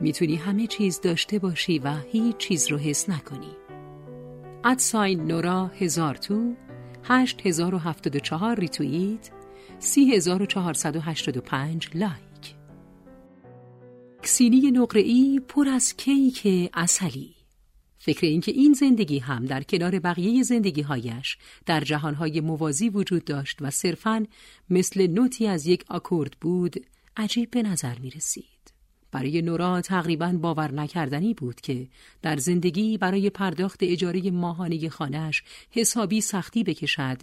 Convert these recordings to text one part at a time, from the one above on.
می‌تونی همه چیز داشته باشی و هیچ چیز رو حس نکنی. at sign نورا هزارتو هشت هزار و هفتاد و چهار ریتوییت سی هزار و چهارصد و هشتاد و پنج like. سینی نقره‌ای پر از کیک عسلی. فکر اینکه این زندگی هم در کنار بقیه زندگیهایش در جهانهای موازی وجود داشت و صرفاً مثل نوتی از یک آکورد بود عجیب به نظر می رسید. برای نورا تقریبا باور نکردنی بود که در زندگی برای پرداخت اجاره ماهانه خانهش حسابی سختی بکشد.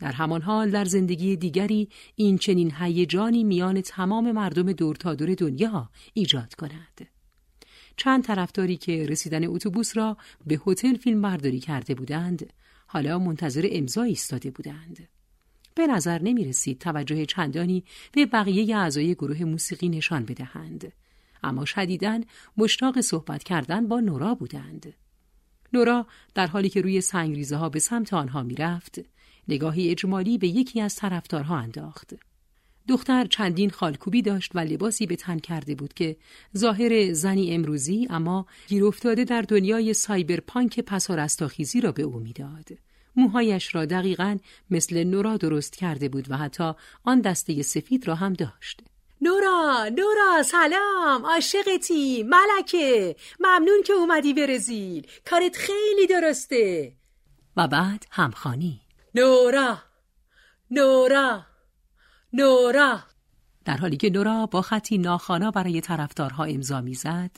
در همان حال در زندگی دیگری این چنین هیجانی میان تمام مردم دور تا دور دنیا ایجاد کند. چند طرفداری که رسیدن اتوبوس را به هتل فیلم برداری کرده بودند حالا منتظر امضا ایستاده بودند. به نظر نمی رسید توجه چندانی به بقیه اعضای گروه موسیقی نشان بدهند. اما شدیدن مشتاق صحبت کردن با نورا بودند. نورا در حالی که روی سنگریزه ها به سمت آنها می‌رفت نگاهی اجمالی به یکی از طرفدارها انداخت. دختر چندین خالکوبی داشت و لباسی به تن کرده بود که ظاهر زنی امروزی اما گیر افتاده در دنیای سایبرپانک پسارستاخیزی را به او می‌داد. موهایش را دقیقا مثل نورا درست کرده بود و حتی آن دسته سفید را هم داشت. نورا نورا سلام عاشقتی ملکه. ممنون که اومدی برزیل. کارت خیلی درسته. و بعد همخانی نورا نورا نورا. در حالی که نورا با خطی ناخانا برای طرفدارها امضا می‌زد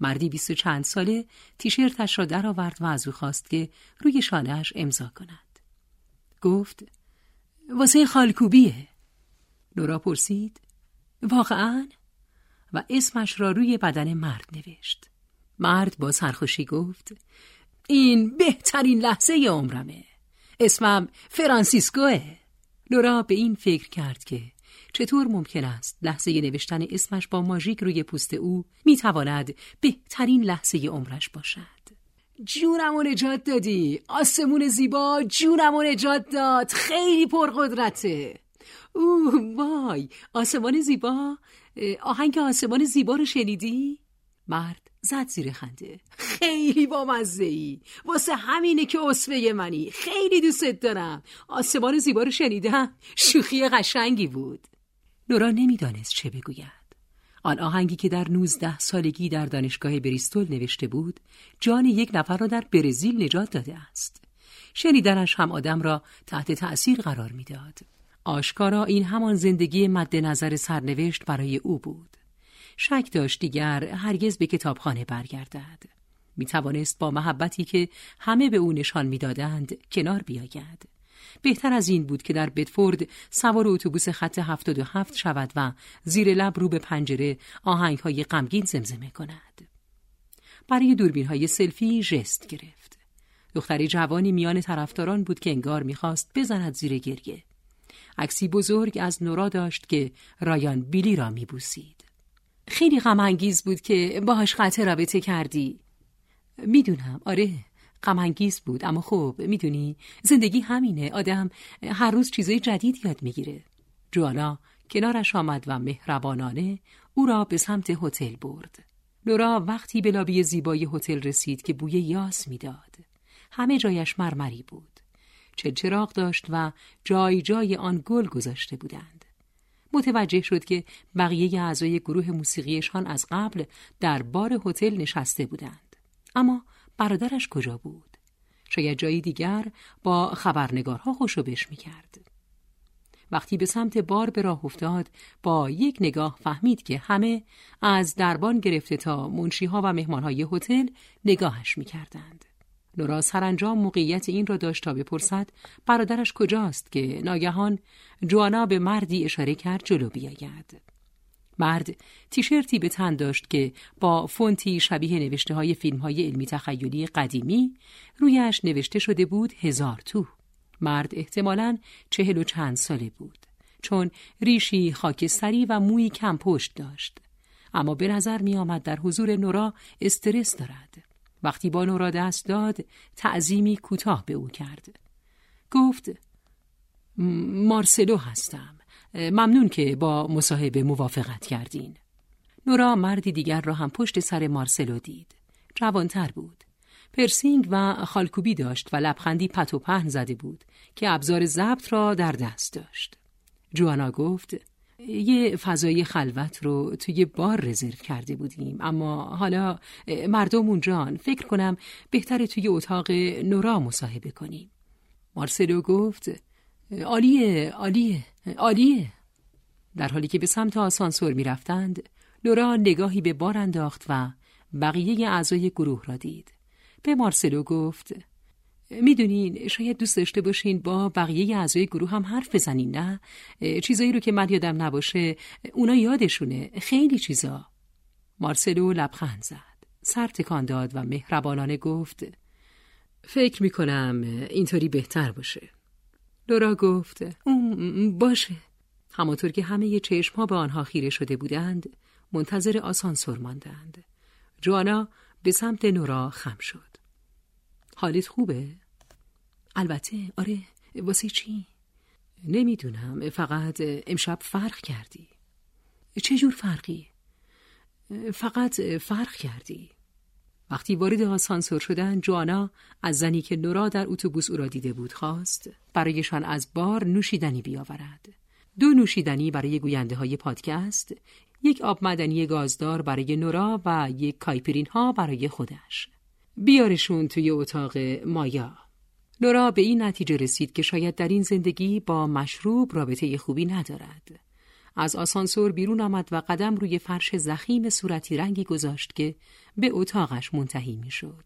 مردی بیست و چند ساله تیشرتش را درآورد و از او خواست که روی شانهش امضا کند. گفت واسه خالکوبیه. نورا پرسید واقعا؟ و اسمش را روی بدن مرد نوشت. مرد با سرخوشی گفت این بهترین لحظه عمرمه. اسمم فرانسیسکوه. لورا به این فکر کرد که چطور ممکن است لحظه نوشتن اسمش با ماژیک روی پوست او می‌تواند بهترین لحظه عمرش باشد. جونمو نجات دادی. آسمون زیبا جونمو نجات داد. خیلی پرقدرته. اوه وای آسمان زیبا. آهنگ آسمان زیبا رو شنیدی؟ مرد زد زیر خنده. خیلی با مزه ای واسه همینه که اصفه منی. خیلی دوستت دارم. آسمان زیبا رو شنیدم. شوخی قشنگی بود. نورا نمی‌دانست چه بگوید. آن آهنگی که در نوزده سالگی در دانشگاه بریستول نوشته بود جان یک نفر را در برزیل نجات داده است. شنیدنش هم آدم را تحت تأثیر قرار می‌داد. آشکارا این همان زندگی مد نظر سرنوشت برای او بود. شک داشت دیگر هرگز به کتابخانه برگردد. می توانست با محبتی که همه به او نشان می‌دادند کنار بیاید. بهتر از این بود که در بتفورد سوار اتوبوس خط 77 شود و زیر لب رو به پنجره آهنگ های غمگین زمزمه کند. برای دوربین های سلفی ژست گرفت. دختری جوانی میان طرفداران بود که انگار می‌خواست بزند زیر گریه. عکسی بزرگ از نورا داشت که رایان بیلی را میبوسید. خیلی غم بود که باهاش قطع رابطه کردی. می‌دونم آره غم بود اما خب می‌دونی زندگی همینه آدم هر روز چیزای جدید یاد می‌گیره. جوانا کنارش آمد و مهربانانه او را به سمت هتل برد. نورا وقتی به لابی زیبای هتل رسید که بوی یاس می‌داد. همه جایش مرمری بود. چه چراغ داشت و جای جای آن گل گذاشته بودند. متوجه شد که بقیه اعضای گروه موسیقیشان از قبل در بار هتل نشسته بودند. اما برادرش کجا بود؟ شاید جایی دیگر با خبرنگارها خوشوبش می‌کرد. وقتی به سمت بار به راه افتاد با یک نگاه فهمید که همه از دربان گرفته تا منشیها و مهمانهای هتل نگاهش می‌کردند. نورا سرانجام موقعیت این را داشت تا بپرسد برادرش کجاست که ناگهان جوانا به مردی اشاره کرد جلو بیاید. مرد تیشرتی به تن داشت که با فونتی شبیه نوشته های فیلم های علمی تخیلی قدیمی رویش نوشته شده بود هزار تو. مرد احتمالاً چهل و چند ساله بود چون ریشی خاکستری و موی کم پشت داشت. اما به نظر می آمد در حضور نورا استرس دارد. وقتی بانو را دست داد تعظیمی کوتاه به او کرد گفت مارسلو هستم ممنون که با مصاحبه موافقت کردین نورا مردی دیگر را هم پشت سر مارسلو دید. جوانتر بود. پرسینگ و خالکوبی داشت و لبخندی پت و پهن زده بود که ابزار ضبط را در دست داشت. جوانا گفت یه فضای خلوت رو توی بار رزرو کرده بودیم. اما حالا مردم اونجان فکر کنم بهتره توی اتاق نورا مصاحبه کنیم. مارسلو گفت عالیه عالیه عالیه. در حالی که به سمت آسانسور می رفتند نورا نگاهی به بار انداخت و بقیه اعضای گروه را دید. به مارسلو گفت می‌دونین شاید دوست داشته باشین با بقیه اعضای گروه هم حرف بزنین نه؟ چیزایی رو که من یادم نباشه اونا یادشونه. خیلی چیزا. مارسلو لبخند زد. سر تکان داد و مهربانانه گفت فکر می‌کنم اینطوری بهتر باشه. لورا گفت باشه. همانطور که همه چشم ها به آنها خیره شده بودند منتظر آسانسور ماندند. جوانا به سمت نورا خم شد. حالت خوبه؟ البته آره واسه چی؟ نمی‌دونم فقط امشب فرق کردی چه جور فرقی؟ فقط فرق کردی وقتی وارد آسانسور شدن جوانا از زنی که نورا در اتوبوس او را دیده بود خواست برایشان از بار نوشیدنی بیاورد دو نوشیدنی برای گوینده های پادکست یک آب مدنی گازدار برای نورا و یک کایپرین ها برای خودش بیارشون توی اتاق مایا لورا به این نتیجه رسید که شاید در این زندگی با مشروب رابطه خوبی ندارد از آسانسور بیرون آمد و قدم روی فرش زخیم صورتی رنگی گذاشت که به اتاقش منتهی می‌شد.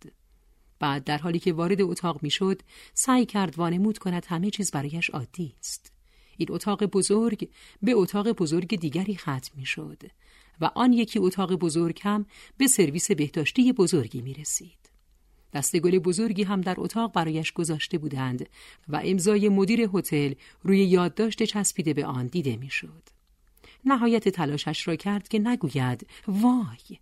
بعد در حالی که وارد اتاق می‌شد سعی کرد وانمود کند همه چیز برایش عادی است این اتاق بزرگ به اتاق بزرگ دیگری ختم می‌شد و آن یکی اتاق بزرگ هم به سرویس بهداشتی بزرگی می رسید. دسته گل بزرگی هم در اتاق برایش گذاشته بودند و امضای مدیر هتل روی یادداشت چسبیده به آن دیده می‌شد. نهایت تلاشش را کرد که نگوید وای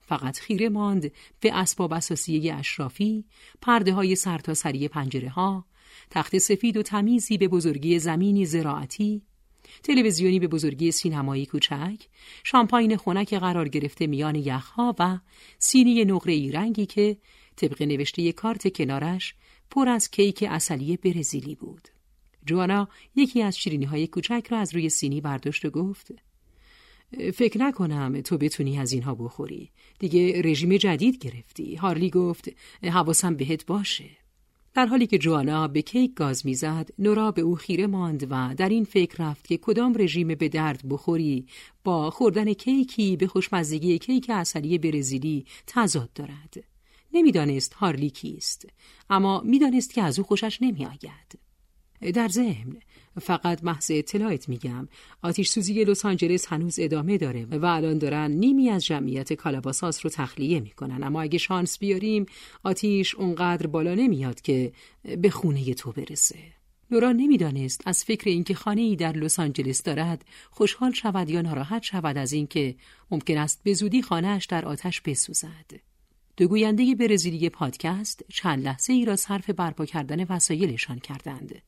فقط خیره ماند به اسباب اساسیه اشرافی، پرده های سرتاسری پنجره ها، تخت سفید و تمیزی به بزرگی زمینی زراعتی، تلویزیونی به بزرگی سینمایی کوچک، شامپاین خنک قرار گرفته میان یخها و سینی نقره رنگی که طبق نوشته کارت کنارش پر از کیک اصلی برزیلی بود. جوانا یکی از شیرینی های کوچک را از روی سینی برداشت و گفت فکر نکنم تو بتونی از اینها بخوری. دیگه رژیم جدید گرفتی. هارلی گفت حواسم بهت باشه. در حالی که جوانا به کیک گاز می‌زد نورا به او خیره ماند و در این فکر رفت که کدام رژیم به درد بخوری با خوردن کیکی به خوشمزگی کیک اصلی برزیلی تضاد دارد نمی‌دانست هارلی کیست اما می‌دانست که از او خوشش نمیآید. در ضمن فقط محض اطلاعت میگم آتیش سوزی لس آنجلس هنوز ادامه داره و الان دارن نیمی از جمعیت کالاباساس رو تخلیه می‌کنن. اما اگه شانس بیاریم آتیش اونقدر بالا نمیاد که به خونه تو برسه. لورا نمی‌دانست از فکر اینکه خانه ای در لس آنجلس دارد خوشحال شود یا ناراحت شود از اینکه ممکن است به زودی خانهاش در آتش بسوزد. دو گوینده برزیلی پادکست چند لحظه ای را صرف برپا کردن وسایلشان کردند.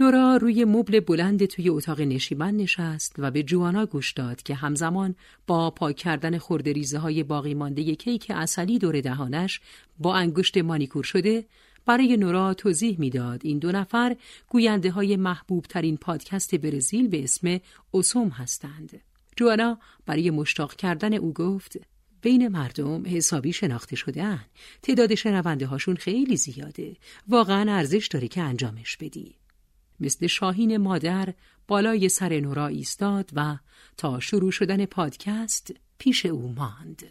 نورا روی مبل بلند توی اتاق نشیمن نشست و به جوانا گوش داد که همزمان با پاک کردن خورده های باقی مانده کیک اصلی دور دهانش با انگشت مانیکور شده برای نورا توضیح می‌داد این دو نفر گوینده های محبوب ترین پادکست برزیل به اسم اوسوم هستند. جوانا برای مشتاق کردن او گفت بین مردم حسابی شناخته شدن تعداد شنونده هاشون خیلی زیاده. واقعا ارزش داره که انجامش بدی. مثل شاهین مادر بالای سر نورا ایستاد و تا شروع شدن پادکست پیش او ماند.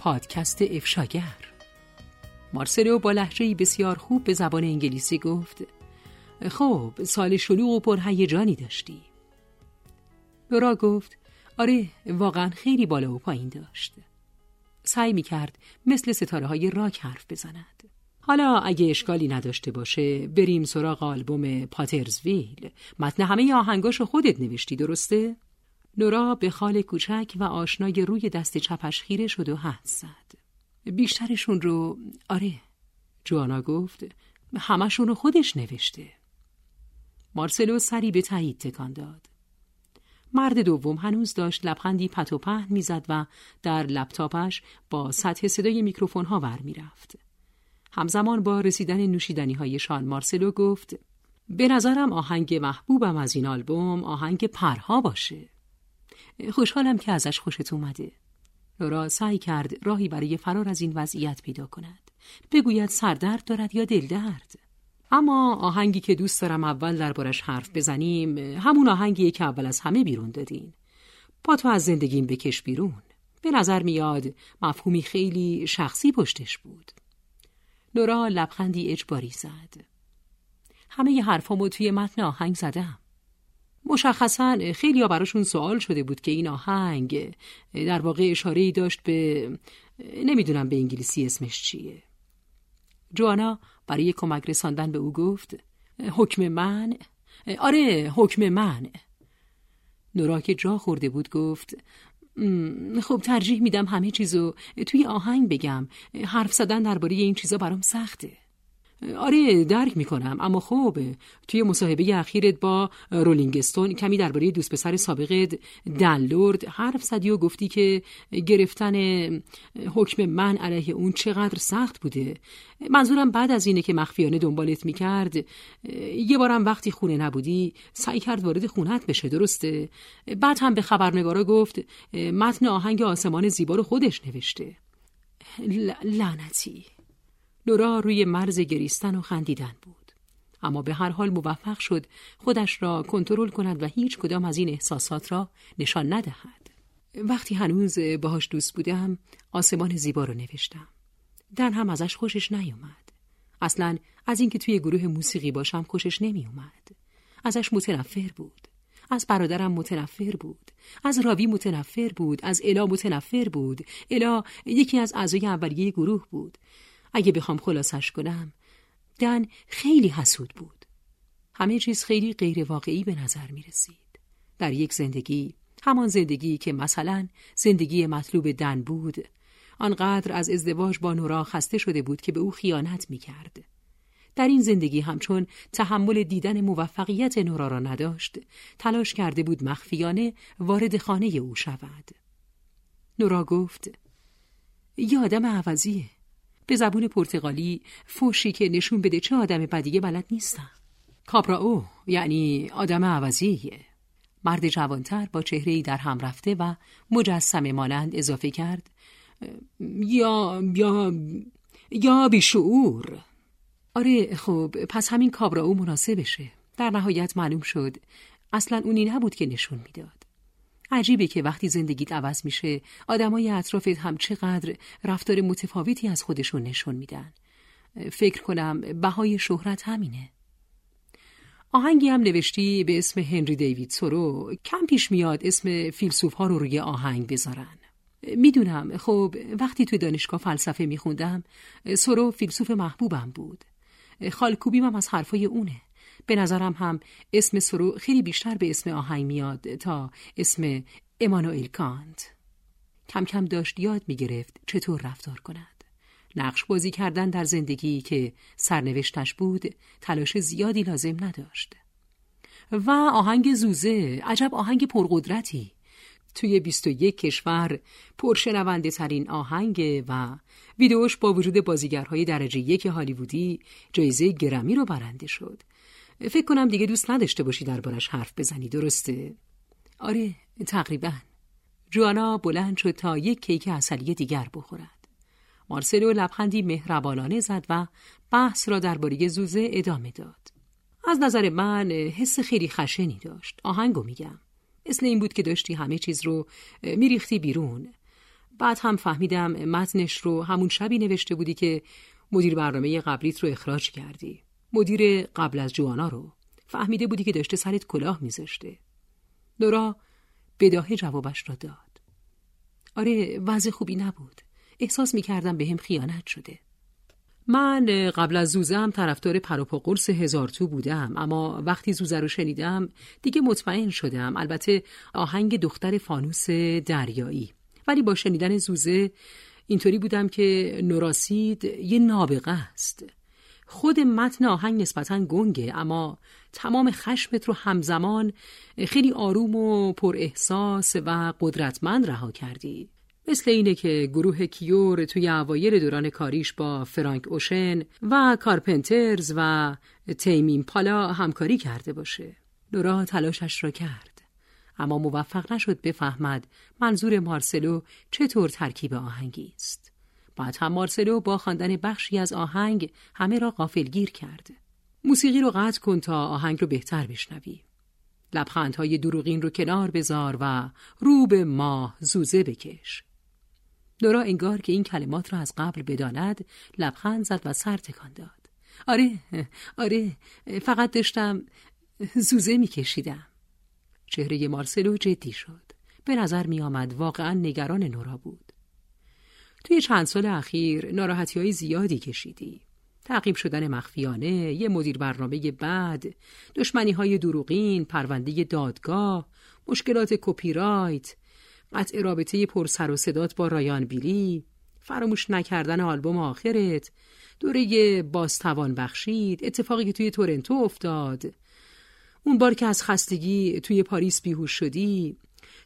پادکست افشاگر مارسلو با لحجه بسیار خوب به زبان انگلیسی گفت خب سال شلوغ و پرهیجانی داشتی لورا گفت آره واقعا خیلی بالا و پایین داشت سعی می کرد مثل ستاره های راک حرف بزند. حالا اگه اشکالی نداشته باشه بریم سراغ آلبوم پاترزویل متن همه آهنگاشو خودت نوشتی درسته؟ نورا به خال کوچک و آشنای روی دست چپش خیره شد و حد زد بیشترشون رو آره جوانا گفت همشون رو خودش نوشته مارسلو سری به تایید تکان داد مرد دوم هنوز داشت لبخندی پت و پهن می‌زد و در لپتاپش با سطح صدای میکروفون ها ور می‌رفت. همزمان با رسیدن نوشیدنی های شان مارسلو گفت به نظرم آهنگ محبوبم از این آلبوم آهنگ پرها باشه. خوشحالم که ازش خوشت اومده. لورا سعی کرد راهی برای فرار از این وضعیت پیدا کند. بگوید سردرد دارد یا دلدرد. اما آهنگی که دوست دارم اول دربارش حرف بزنیم همون آهنگیه که اول از همه بیرون دادین پا تو از زندگیم بکش بیرون به نظر میاد مفهومی خیلی شخصی پشتش بود نورا لبخندی اجباری زد همه ی حرفامو توی متن آهنگ زدم مشخصا خیلی ها براشون سوال شده بود که این آهنگ در واقع اشاره داشت به نمی‌دونم به انگلیسی اسمش چیه. جوانا برای کمک رساندن به او گفت حکم من؟ آره حکم من. نورا که جا خورده بود گفت خب ترجیح میدم همه چیزو توی آهنگ بگم. حرف زدن درباره این چیزا برام سخته. آره درک می‌کنم اما خب توی مصاحبه اخیرت با رولینگستون کمی درباره دوست پسر سابقت دنلورد حرف زدی و گفتی که گرفتن حکم من علیه اون چقدر سخت بوده. منظورم بعد از اینه که مخفیانه دنبالت می‌کرد یه بارم وقتی خونه نبودی سعی کرد وارد خونت بشه درسته؟ بعد هم به خبرنگارا گفت متن آهنگ آسمان زیبا رو خودش نوشته. لعنتی. لورا روی مرز گریستن و خندیدن بود. اما به هر حال موفق شد خودش را کنترل کند و هیچ کدام از این احساسات را نشان ندهد. وقتی هنوز باهاش دوست بودم آسمان زیبا رو نوشتم. دن هم ازش خوشش نیومد. اصلا از اینکه توی گروه موسیقی باشم خوشش نمیومد. ازش متنفر بود. از برادرم متنفر بود. از راوی متنفر بود. از الا متنفر بود. الا یکی از اعضای اولیه گروه بود. اگه بخوام خلاصش کنم دن خیلی حسود بود. همه چیز خیلی غیر واقعی به نظر می رسید. در یک زندگی همان زندگی که مثلا زندگی مطلوب دن بود آنقدر از ازدواج با نورا خسته شده بود که به او خیانت می کرد. در این زندگی همچون تحمل دیدن موفقیت نورا را نداشت تلاش کرده بود مخفیانه وارد خانه او شود. نورا گفت یه آدم عوضیه. به زبون پرتغالی فوشی که نشون بده چه آدم بدیگه بلد نیستم او یعنی آدم عوضیه. مرد جوانتر با چهره در هم رفته و مجسم مانند اضافه کرد یا یا یا بیشعور. آره خب پس همین کابراو مناسبشه. در نهایت معلوم شد اصلا اونی نبود که نشون می‌داد. عجیبه که وقتی زندگیت عوض میشه آدمای اطرافت هم چقدر رفتار متفاوتی از خودشون نشون میدن. فکر کنم بهای شهرت همینه. آهنگی هم نوشتی به اسم هنری دیوید سورو. کم پیش میاد اسم فیلسوف ها رو روی آهنگ بذارن. می‌دونم خب وقتی توی دانشگاه فلسفه میخوندم سورو فیلسوف محبوبم بود. خالکوبیم هم از حرفای اونه. به نظرم هم اسم سرو خیلی بیشتر به اسم آهنگ میاد تا اسم امانوئل کانت. کم کم داشت یاد می گرفت چطور رفتار کند. نقش بازی کردن در زندگی که سرنوشتش بود تلاش زیادی لازم نداشت. و آهنگ زوزه عجب آهنگ پرقدرتی. توی 21 کشور پرشنونده ترین آهنگ و ویدیوش با وجود بازیگرهای درجه یک هالیوودی جایزه گرمی رو برنده شد. فکر کنم دیگه دوست نداشته باشی دربارش حرف بزنی درسته؟ آره تقریبا. جوانا بلند شد تا یک کیک اصلی دیگر بخورد. مارسلو لبخندی مهربانانه زد و بحث را درباره زوزه ادامه داد. از نظر من حس خیلی خشنی داشت. آهنگو میگم. مثل این بود که داشتی همه چیز رو میریختی بیرون. بعد هم فهمیدم متنش رو همون شبی نوشته بودی که مدیر برنامه قبلیت رو اخراج کردی. مدیر قبل از جوانا رو. فهمیده بودی که داشته سرت کلاه میذاشته. نورا بداهه جوابش را داد. آره وضع خوبی نبود. احساس می کردم به هم خیانت شده. من قبل از زوزه هم طرفدار پروپا قرص هزار تو بودم اما وقتی زوزه رو شنیدم دیگه مطمئن شدم. البته آهنگ دختر فانوس دریایی. ولی با شنیدن زوزه اینطوری بودم که نوراسید یه نابغه است. خود متن آهنگ نسبتا گنگه اما تمام خشمت رو همزمان خیلی آروم و پر احساس و قدرتمند رها کردی مثل اینه که گروه کیور توی اوایل دوران کاریش با فرانک اوشن و کارپنترز و تیمین پالا همکاری کرده باشه. لورا تلاشش را کرد. اما موفق نشد بفهمد منظور مارسلو چطور ترکیب آهنگی است. بعد هم مارسلو با خواندن بخشی از آهنگ همه را غافلگیر کرد. موسیقی رو قطع کن تا آهنگ رو بهتر بشنوی. لبخندهای دروغین رو کنار بذار و رو به ماه زوزه بکش. دورا انگار که این کلمات را از قبل بداند لبخند زد و سر تکان داد آره آره فقط داشتم زوزه میکشیدم چهره مارسلو جدی شد به نظر می آمد واقعا نگران نورا بود توی چند سال اخیر ناراحتی های زیادی کشیدی. تعقیب شدن مخفیانه، یه مدیر برنامه بد، دشمنی های دروغین، پرونده دادگاه، مشکلات کپی رایت، قطع رابطه پر سر و صدات با رایان بیلی فراموش نکردن آلبوم آخرت دوره بازتوان بخشید اتفاقی که توی تورنتو افتاد. اون بار که از خستگی توی پاریس بیهوش شدی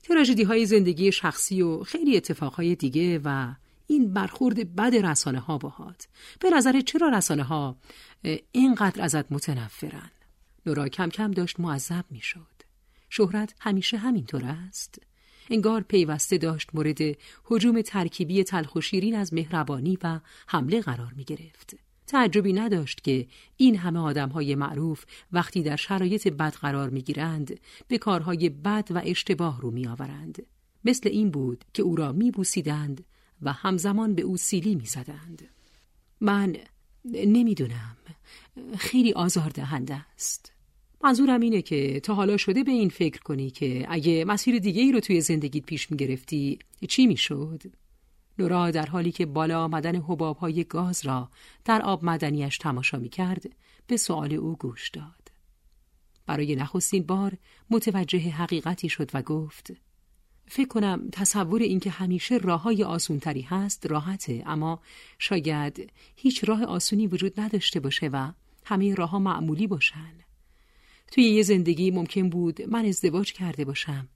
تراژدی های زندگی شخصی و خیلی اتفاقهای دیگه و این برخورد بد رسانه ها باهات به نظر چرا رسانه ها اینقدر ازت متنفرن نورا کم کم داشت معذب می‌شد شهرت همیشه همینطور است انگار پیوسته داشت مورد حجوم ترکیبی تلخ از مهربانی و حمله قرار می گرفت. تعجبی نداشت که این همه آدم های معروف وقتی در شرایط بد قرار می گیرند به کارهای بد و اشتباه رو می آورند. مثل این بود که او را می بوسیدند و همزمان به او سیلی می زدند. من نمی‌دونم خیلی آزاردهنده است. منظورم اینه که تا حالا شده به این فکر کنی که اگه مسیر دیگه ای رو توی زندگیت پیش می‌گرفتی چی می‌شد؟ لورا در حالی که بالا آمدن حباب های گاز را در آب مدنیش تماشا می کرد به سؤال او گوش داد. برای نخستین بار متوجه حقیقتی شد و گفت فکر کنم تصور اینکه همیشه راه های آسونتری هست راحته اما شاید هیچ راه آسونی وجود نداشته باشه و همه راه ها معمولی باشن. توی یه زندگی ممکن بود من ازدواج کرده باشم.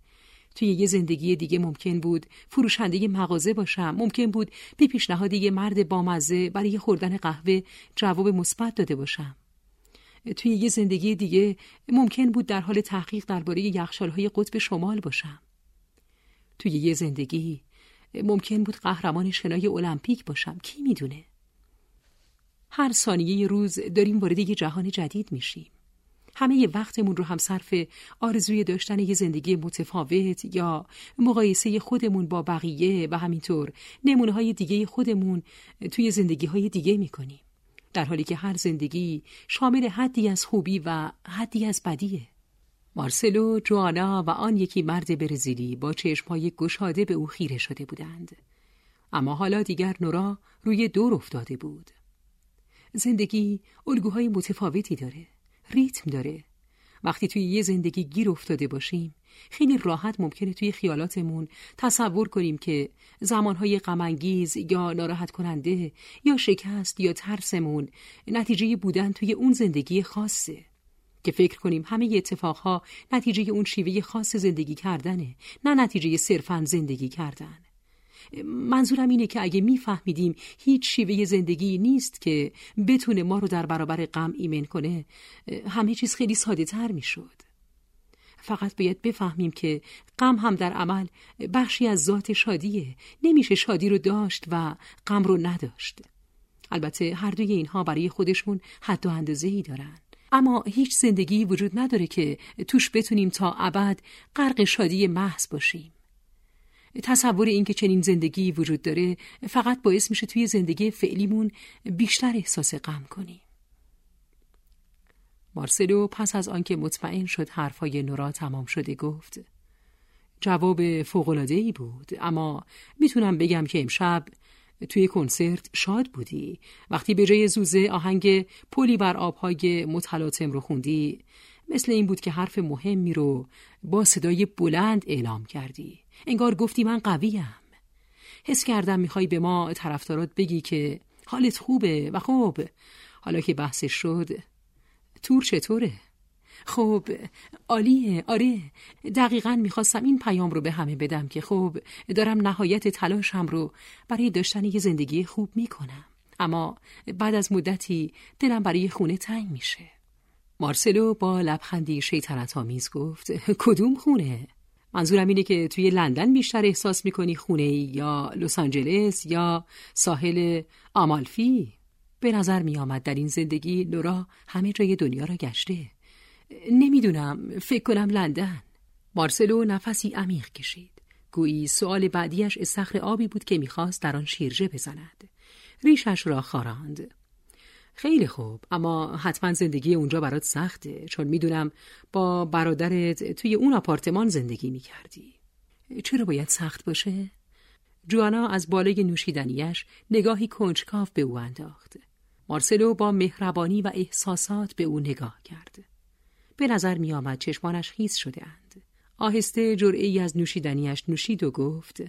توی یه زندگی دیگه ممکن بود فروشنده مغازه باشم. ممکن بود به پیشنهاد یه مرد بامزه برای خوردن قهوه جواب مثبت داده باشم. توی یه زندگی دیگه ممکن بود در حال تحقیق درباره یخچال‌های قطب شمال باشم. توی یه زندگی ممکن بود قهرمان شنای المپیک باشم. کی می‌دونه؟ هر ثانیه روز داریم وارد یه جهان جدید میشیم. همه وقتمون رو هم صرف آرزوی داشتن یه زندگی متفاوت یا مقایسه خودمون با بقیه و همینطور نمونه های دیگه خودمون توی زندگی های دیگه می‌کنیم. در حالی که هر زندگی شامل حدی از خوبی و حدی از بدیه. مارسلو، جوانا و آن یکی مرد برزیلی با چشمهای گشاده به او خیره شده بودند. اما حالا دیگر نورا روی دور افتاده بود. زندگی الگوهای متفاوتی داره. ریتم داره وقتی توی یه زندگی گیر افتاده باشیم خیلی راحت ممکنه توی خیالاتمون تصور کنیم که زمانهای غمانگیز یا ناراحت کننده یا شکست یا ترسمون نتیجه بودن توی اون زندگی خاصه که فکر کنیم همه اتفاقها نتیجه اون شیوه خاص زندگی کردنه نه نتیجه صرفا زندگی کردن. منظورم اینه که اگه میفهمیدیم هیچ شیوه زندگی نیست که بتونه ما رو در برابر غم ایمن کنه همه چیز خیلی ساده تر می‌شد. فقط باید بفهمیم که غم هم در عمل بخشی از ذات شادیه نمیشه شادی رو داشت و غم رو نداشت. البته هر دوی اینها برای خودشون حد و اندازه ای دارن. اما هیچ زندگی وجود نداره که توش بتونیم تا ابد غرق شادی محض باشیم تصور اینکه چنین زندگی وجود داره فقط باعث میشه توی زندگی فعلیمون بیشتر احساس غم کنیم. مارسلو پس از آنکه مطمئن شد حرفای نورا تمام شده گفت جواب ای بود اما می‌تونم بگم که امشب توی کنسرت شاد بودی. وقتی به جای زوزه آهنگ پلی بر آبهای متلاطم رو خوندی مثل این بود که حرف مهمی رو با صدای بلند اعلام کردی. انگار گفتی من قویم. حس کردم می‌خوای به ما طرفدارات بگی که حالت خوبه و خوب. حالا که بحثش شد تور چطوره؟ خب عالیه آره. دقیقا می‌خواستم این پیام رو به همه بدم که خب دارم نهایت تلاشم رو برای داشتن یه زندگی خوب می‌کنم. اما بعد از مدتی دلم برای خونه تنگ میشه. مارسلو با لبخندی شیطنت آمیز گفت کدوم خونه؟ منظورم اینه که توی لندن بیشتر احساس می‌کنی خونه یا لس آنجلس یا ساحل آمالفی؟ به نظر می در این زندگی لورا همه جای دنیا را گشته. نمی‌دونم فکر کنم لندن. مارسلو نفسی عمیق کشید. گویی سؤال بعدیش استخر آبی بود که می‌خواست در آن شیرجه بزند. ریشش را خاراند. خیلی خوب اما حتما زندگی اونجا برات سخته چون می‌دونم با برادرت توی اون آپارتمان زندگی می‌کردی. چرا باید سخت باشه؟ جوانا از بالای نوشیدنیش نگاهی کنجکاو به او انداخت. مارسلو با مهربانی و احساسات به او نگاه کرد. به نظر می آمد چشمانش خیس شده اند. آهسته جرعی از نوشیدنیش نوشید و گفت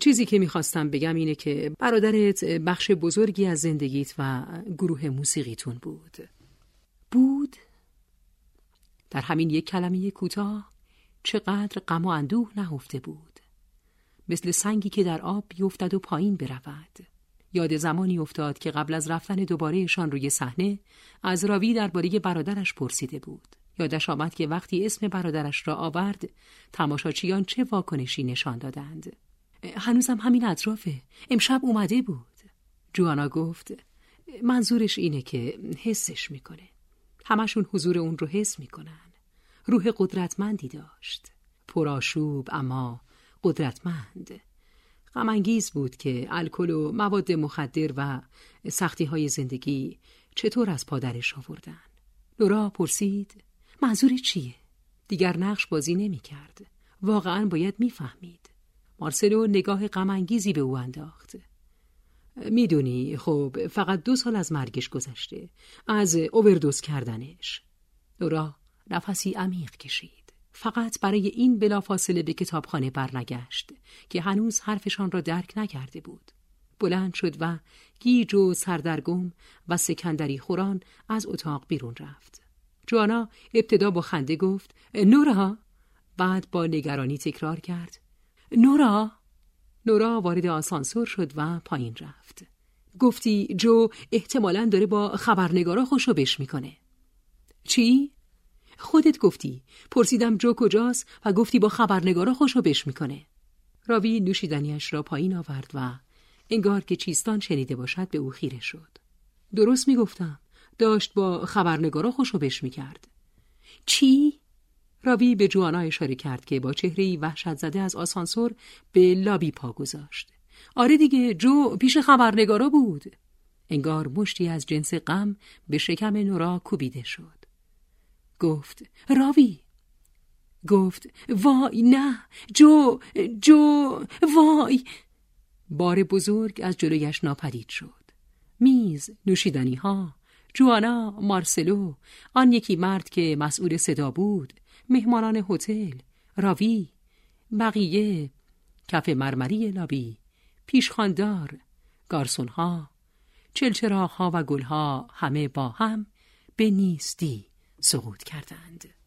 چیزی که می‌خواستم بگم اینه که برادرت بخش بزرگی از زندگیت و گروه موسیقیتون بود بود؟ در همین یک کلمه کوتاه چقدر غم و اندوه نهفته بود مثل سنگی که در آب بیفتد و پایین برود یاد زمانی افتاد که قبل از رفتن دوبارهشان روی صحنه از راوی درباره برادرش پرسیده بود یادش آمد که وقتی اسم برادرش را آورد تماشاچیان چه واکنشی نشان دادند. هنوزم همین اطرافه. امشب اومده بود. جوانا گفت منظورش اینه که حسش می‌کنه. همشون حضور اون رو حس می‌کنن. روح قدرتمندی داشت. پرآشوب اما قدرتمند. غمانگیز بود که الکل و مواد مخدر و سختی های زندگی چطور از پادرش آوردن. لورا پرسید منظور چیه؟ دیگر نقش بازی نمی کرد واقعا باید می‌فهمید. مارسلو نگاه غمانگیزی به او انداخت. می‌دونی خب فقط دو سال از مرگش گذشته. از اووردوز کردنش. لورا نفسی عمیق کشید. فقط برای این بلافاصله به کتابخانه برنگشت که هنوز حرفشان را درک نکرده بود. بلند شد و گیج و سردرگم و سکندری خوران از اتاق بیرون رفت. جوانا ابتدا با خنده گفت نورا. بعد با نگرانی تکرار کرد نورا. نورا وارد آسانسور شد و پایین رفت. گفتی جو احتمالا داره با خبرنگارا خوشو بش می‌کنه. چی؟ خودت گفتی. پرسیدم جو کجاست و گفتی با خبرنگارا خوشو بش می‌کنه. راوی نوشیدنیش را پایین آورد و انگار که چیستان شنیده باشد به او خیره شد. درست می‌گفتم. داشت با خبرنگارا خوشو بش می‌کرد چی؟ راوی به جوانا اشاره کرد که با چهره وحشت زده از آسانسور به لابی پا گذاشت. آره دیگه جو پیش خبرنگارا بود. انگار مشتی از جنس غم به شکم نورا کوبیده شد. گفت راوی گفت وای نه جو جو وای بار بزرگ از جلویش ناپدید شد میز نوشیدنی ها جوانا مارسلو آن یکی مرد که مسئول صدا بود مهمانان هتل راوی بقیه کف مرمری لابی پیشخاندار گارسونها چلچراغها و گلها همه با هم به نیستی سقوط کردند.